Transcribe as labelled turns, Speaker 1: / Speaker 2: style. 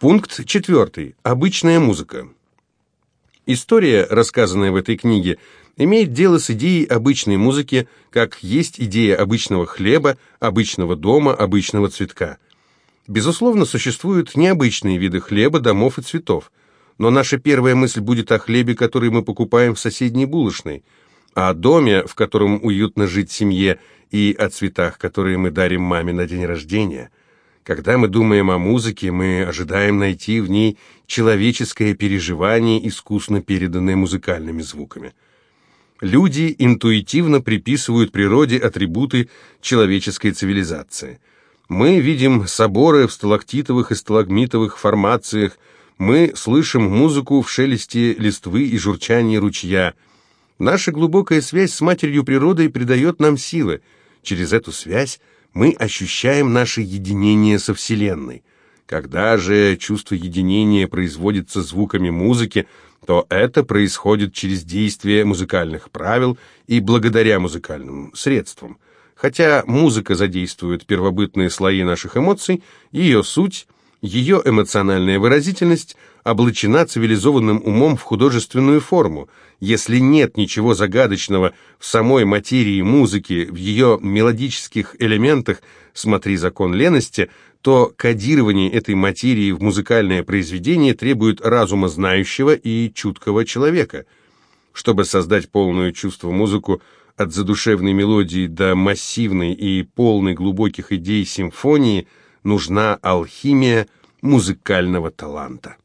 Speaker 1: Пункт четвертый. Обычная музыка. История, рассказанная в этой книге, имеет дело с идеей обычной музыки, как есть идея обычного хлеба, обычного дома, обычного цветка. Безусловно, существуют необычные виды хлеба, домов и цветов. Но наша первая мысль будет о хлебе, который мы покупаем в соседней булочной, о доме, в котором уютно жить семье, и о цветах, которые мы дарим маме на день рождения – когда мы думаем о музыке, мы ожидаем найти в ней человеческое переживание, искусно переданное музыкальными звуками. Люди интуитивно приписывают природе атрибуты человеческой цивилизации. Мы видим соборы в сталактитовых и сталагмитовых формациях, мы слышим музыку в шелесте листвы и журчании ручья. Наша глубокая связь с матерью природой придает нам силы. Через эту связь мы ощущаем наше единение со Вселенной. Когда же чувство единения производится звуками музыки, то это происходит через действие музыкальных правил и благодаря музыкальным средствам. Хотя музыка задействует первобытные слои наших эмоций, ее суть, ее эмоциональная выразительность облачена цивилизованным умом в художественную форму. Если нет ничего загадочного в самой материи музыки, в ее мелодических элементах, смотри закон лености, то кодирование этой материи в музыкальное произведение требует разума знающего и чуткого человека. Чтобы создать полную чувство музыку, от задушевной мелодии до массивной и полной глубоких идей симфонии, нужна алхимия музыкального таланта.